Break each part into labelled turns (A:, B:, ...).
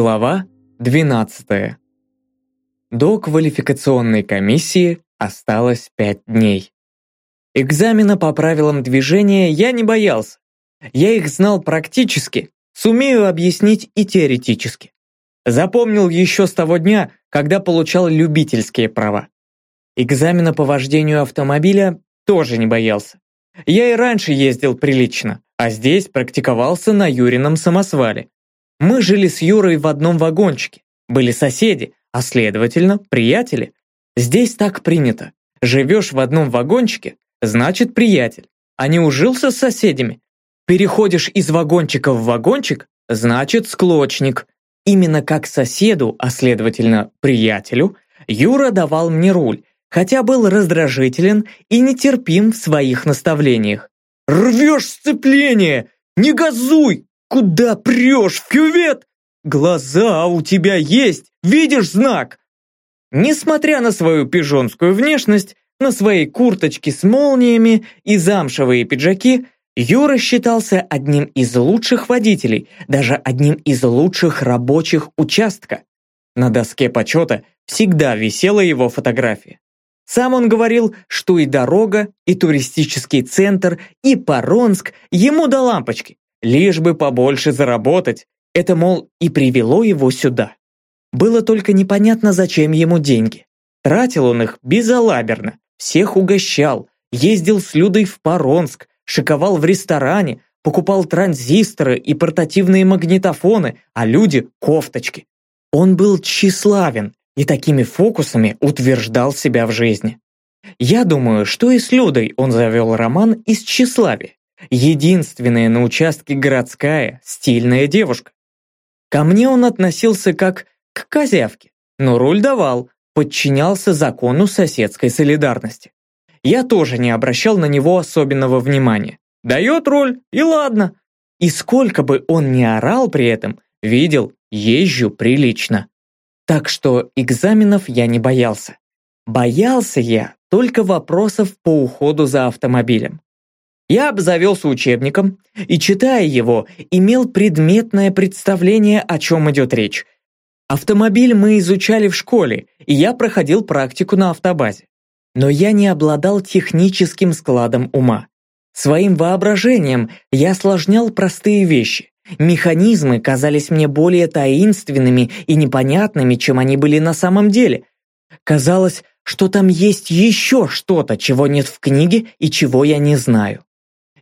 A: Глава 12. До квалификационной комиссии осталось 5 дней. Экзамена по правилам движения я не боялся. Я их знал практически, сумею объяснить и теоретически. Запомнил еще с того дня, когда получал любительские права. Экзамена по вождению автомобиля тоже не боялся. Я и раньше ездил прилично, а здесь практиковался на Юрином самосвале. Мы жили с Юрой в одном вагончике, были соседи, а следовательно, приятели. Здесь так принято. Живешь в одном вагончике, значит приятель. А не ужился с соседями. Переходишь из вагончика в вагончик, значит склочник. Именно как соседу, а следовательно приятелю, Юра давал мне руль, хотя был раздражителен и нетерпим в своих наставлениях. «Рвешь сцепление! Не газуй! Куда прешь, в кювет? Глаза у тебя есть, видишь знак?» Несмотря на свою пижонскую внешность, на свои курточки с молниями и замшевые пиджаки, Юра считался одним из лучших водителей, даже одним из лучших рабочих участка. На доске почета всегда висела его фотография. Сам он говорил, что и дорога, и туристический центр, и Паронск ему до лампочки, лишь бы побольше заработать. Это, мол, и привело его сюда. Было только непонятно, зачем ему деньги. Тратил он их безалаберно, всех угощал, ездил с Людой в Паронск, шиковал в ресторане, покупал транзисторы и портативные магнитофоны, а люди – кофточки. Он был тщеславен, и такими фокусами утверждал себя в жизни. Я думаю, что и с Людой он завел роман из тщеславия. Единственная на участке городская, стильная девушка. Ко мне он относился как к козявке, но руль давал, подчинялся закону соседской солидарности. Я тоже не обращал на него особенного внимания. Дает руль, и ладно. И сколько бы он ни орал при этом, видел, езжу прилично. Так что экзаменов я не боялся. Боялся я только вопросов по уходу за автомобилем. Я обзавелся учебником и, читая его, имел предметное представление, о чем идет речь. Автомобиль мы изучали в школе, и я проходил практику на автобазе. Но я не обладал техническим складом ума. Своим воображением я осложнял простые вещи, Механизмы казались мне более таинственными и непонятными, чем они были на самом деле. Казалось, что там есть еще что-то, чего нет в книге и чего я не знаю.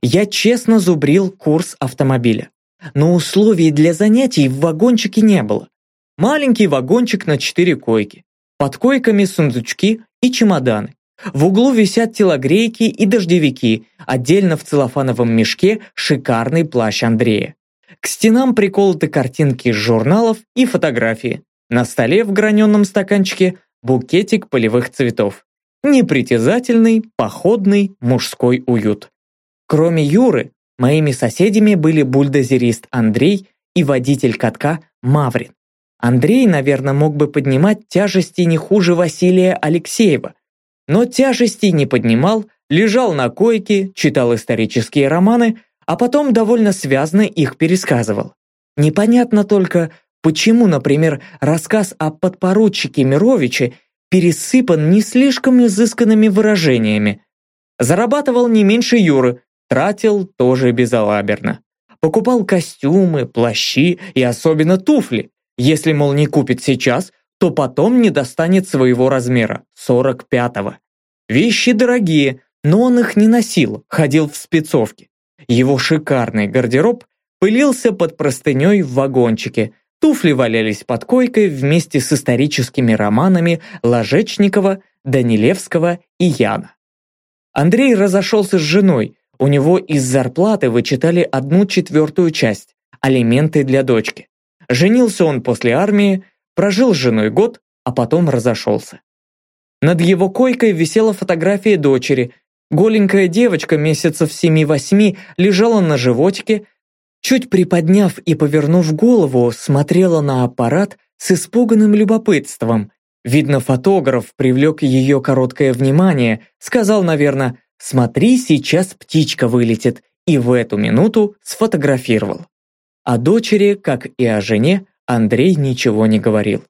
A: Я честно зубрил курс автомобиля. Но условий для занятий в вагончике не было. Маленький вагончик на четыре койки. Под койками сундучки и чемоданы. В углу висят телогрейки и дождевики, отдельно в целлофановом мешке шикарный плащ Андрея. К стенам приколоты картинки из журналов и фотографии. На столе в граненом стаканчике букетик полевых цветов. Непритязательный, походный, мужской уют. Кроме Юры, моими соседями были бульдозерист Андрей и водитель катка Маврин. Андрей, наверное, мог бы поднимать тяжести не хуже Василия Алексеева, но тяжести не поднимал, лежал на койке, читал исторические романы, а потом довольно связно их пересказывал. Непонятно только, почему, например, рассказ о подпоручике Мировиче пересыпан не слишком изысканными выражениями. Зарабатывал не меньше Юры, тратил тоже безалаберно. Покупал костюмы, плащи и особенно туфли. Если, мол, не купит сейчас, то потом не достанет своего размера, 45-го. Вещи дорогие, но он их не носил, ходил в спецовке. Его шикарный гардероб пылился под простыней в вагончике, туфли валялись под койкой вместе с историческими романами Ложечникова, Данилевского и Яна. Андрей разошелся с женой, у него из зарплаты вычитали одну четвертую часть – алименты для дочки. Женился он после армии, прожил с женой год, а потом разошелся. Над его койкой висела фотография дочери, Голенькая девочка месяцев семи-восьми лежала на животике, чуть приподняв и повернув голову, смотрела на аппарат с испуганным любопытством. Видно, фотограф привлек ее короткое внимание, сказал, наверное, «Смотри, сейчас птичка вылетит», и в эту минуту сфотографировал. О дочери, как и о жене, Андрей ничего не говорил.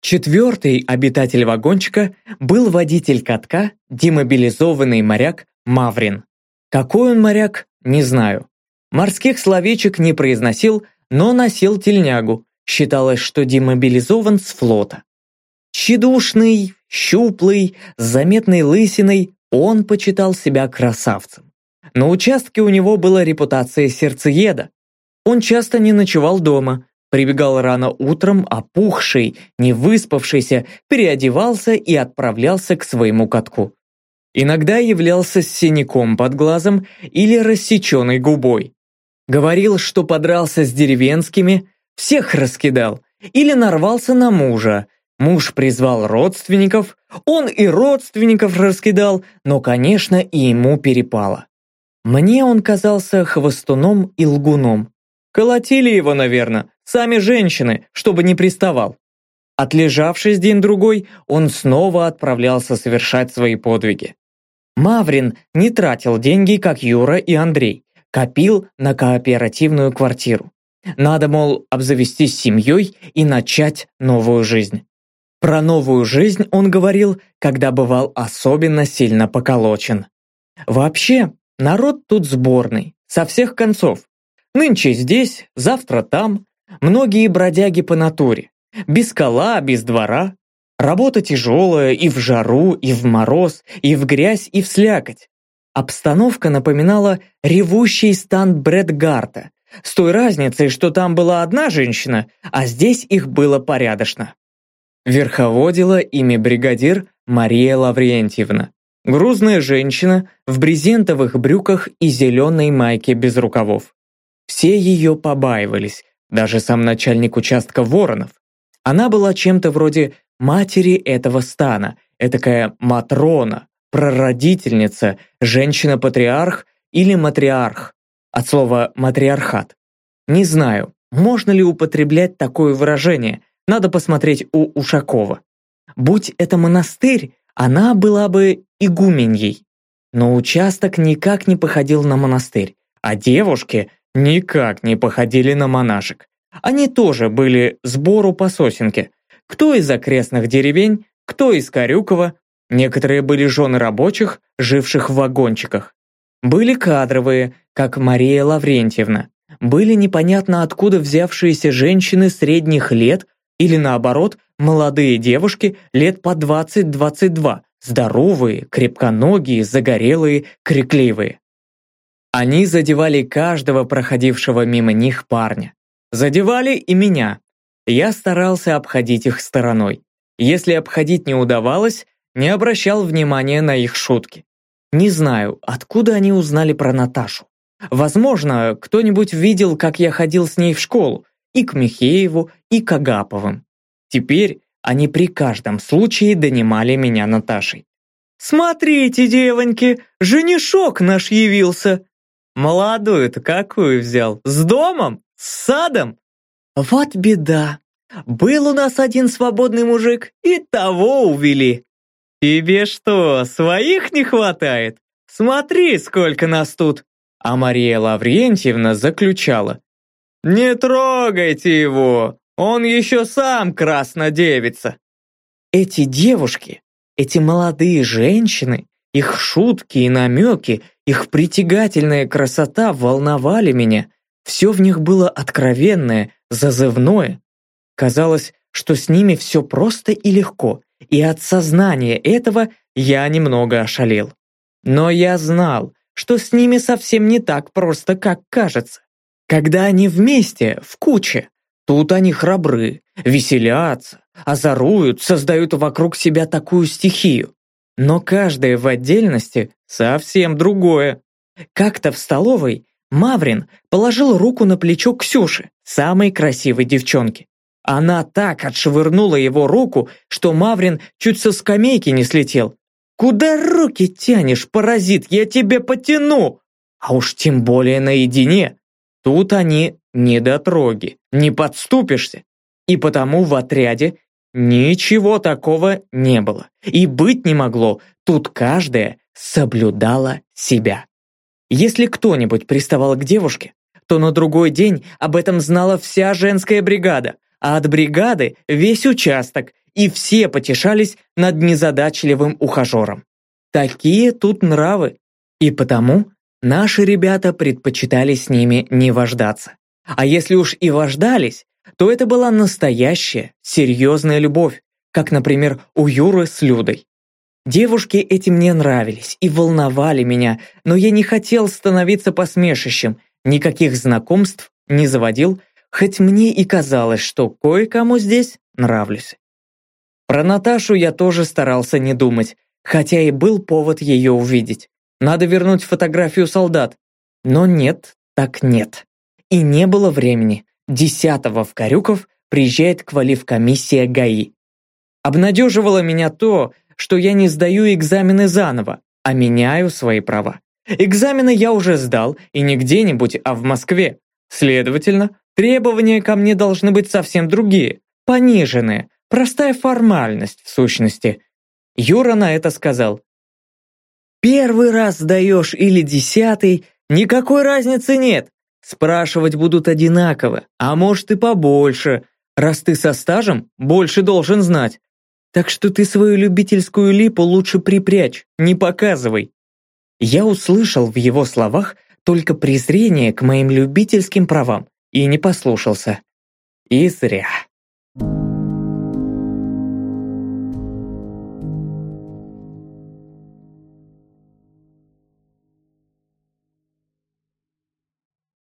A: Четвертый обитатель вагончика был водитель катка, демобилизованный моряк Маврин. Какой он моряк, не знаю. Морских словечек не произносил, но носил тельнягу. Считалось, что демобилизован с флота. Чедушный, щуплый, с заметной лысиной, он почитал себя красавцем. На участке у него была репутация сердцееда. Он часто не ночевал дома, прибегал рано утром, опухший, не выспавшийся, переодевался и отправлялся к своему катку. Иногда являлся с синяком под глазом или рассеченной губой. Говорил, что подрался с деревенскими, всех раскидал, или нарвался на мужа. Муж призвал родственников, он и родственников раскидал, но, конечно, и ему перепало. Мне он казался хвостуном и лгуном. Колотили его, наверное, сами женщины, чтобы не приставал. Отлежавшись день-другой, он снова отправлялся совершать свои подвиги. Маврин не тратил деньги, как Юра и Андрей, копил на кооперативную квартиру. Надо, мол, обзавестись семьей и начать новую жизнь. Про новую жизнь он говорил, когда бывал особенно сильно поколочен. Вообще, народ тут сборный, со всех концов. Нынче здесь, завтра там. Многие бродяги по натуре. Без кола, без двора. Работа тяжелая и в жару, и в мороз, и в грязь, и в слякоть. Обстановка напоминала ревущий стан Брэдгарта, с той разницей, что там была одна женщина, а здесь их было порядочно. Верховодила ими бригадир Мария Лаврентьевна. Грузная женщина в брезентовых брюках и зеленой майке без рукавов. Все ее побаивались, даже сам начальник участка Воронов. Она была чем-то вроде матери этого стана, этакая Матрона, прародительница, женщина-патриарх или матриарх, от слова матриархат. Не знаю, можно ли употреблять такое выражение, надо посмотреть у Ушакова. Будь это монастырь, она была бы игуменьей. Но участок никак не походил на монастырь, а девушки никак не походили на монашек. Они тоже были сбору по сосенке. Кто из окрестных деревень, кто из Карюкова. Некоторые были жены рабочих, живших в вагончиках. Были кадровые, как Мария Лаврентьевна. Были непонятно откуда взявшиеся женщины средних лет или наоборот, молодые девушки лет по 20-22, здоровые, крепконогие, загорелые, крикливые. Они задевали каждого проходившего мимо них парня. Задевали и меня. Я старался обходить их стороной. Если обходить не удавалось, не обращал внимания на их шутки. Не знаю, откуда они узнали про Наташу. Возможно, кто-нибудь видел, как я ходил с ней в школу, и к Михееву, и к Агаповым. Теперь они при каждом случае донимали меня Наташей. «Смотрите, девоньки, женишок наш явился!» «Молодую-то какую взял? С домом? С садом?» «Вот беда! Был у нас один свободный мужик, и того увели!» «Тебе что, своих не хватает? Смотри, сколько нас тут!» А Мария Лаврентьевна заключала. «Не трогайте его! Он еще сам краснодевица!» Эти девушки, эти молодые женщины, их шутки и намеки, их притягательная красота волновали меня. Все в них было откровенное, зазывное. Казалось, что с ними все просто и легко, и от сознания этого я немного ошалел. Но я знал, что с ними совсем не так просто, как кажется. Когда они вместе, в куче, тут они храбры, веселятся, озоруют, создают вокруг себя такую стихию. Но каждая в отдельности совсем другое. Как-то в столовой Маврин положил руку на плечо Ксюши, самой красивой девчонки. Она так отшвырнула его руку, что Маврин чуть со скамейки не слетел. «Куда руки тянешь, паразит? Я тебя потяну!» А уж тем более наедине. Тут они не дотроги, не подступишься. И потому в отряде ничего такого не было. И быть не могло, тут каждая соблюдала себя. Если кто-нибудь приставал к девушке, то на другой день об этом знала вся женская бригада, а от бригады весь участок, и все потешались над незадачливым ухажером. Такие тут нравы. И потому наши ребята предпочитали с ними не вождаться. А если уж и вождались, то это была настоящая, серьезная любовь, как, например, у Юры с Людой. Девушки эти мне нравились и волновали меня, но я не хотел становиться посмешищем, никаких знакомств не заводил, хоть мне и казалось, что кое-кому здесь нравлюсь. Про Наташу я тоже старался не думать, хотя и был повод ее увидеть. Надо вернуть фотографию солдат. Но нет, так нет. И не было времени. Десятого в Карюков приезжает квалифкомиссия ГАИ. Обнадеживало меня то, что я не сдаю экзамены заново, а меняю свои права. Экзамены я уже сдал, и не где-нибудь, а в Москве. Следовательно, требования ко мне должны быть совсем другие, пониженные, простая формальность в сущности. Юра на это сказал. «Первый раз сдаешь или десятый, никакой разницы нет. Спрашивать будут одинаково, а может и побольше. Раз ты со стажем, больше должен знать. Так что ты свою любительскую липу лучше припрячь, не показывай. Я услышал в его словах только презрение к моим любительским правам и не послушался. И зря.